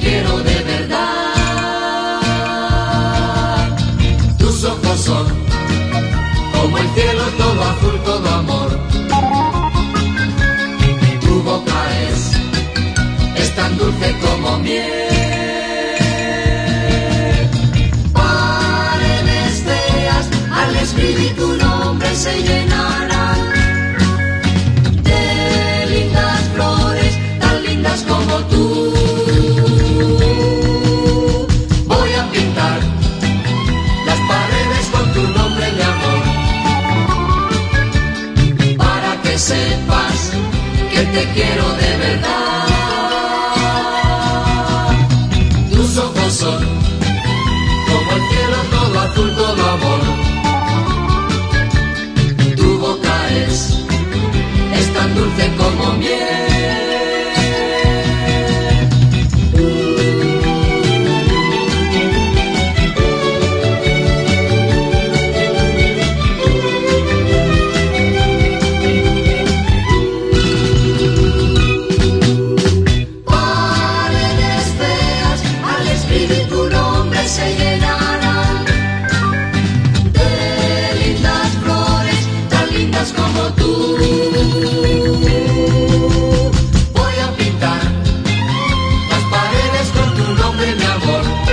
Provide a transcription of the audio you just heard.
quiero de verdad. Tus ojos son como el cielo, todo azul, todo amor. Tu boca es, es tan dulce como miel. te quiero de verdad. Tus ojos son como el cielo todo azul, todo amor. se llenarán de lindas flores, tan lindas como tú. Voy a pintar las paredes con tu nombre, mi amor.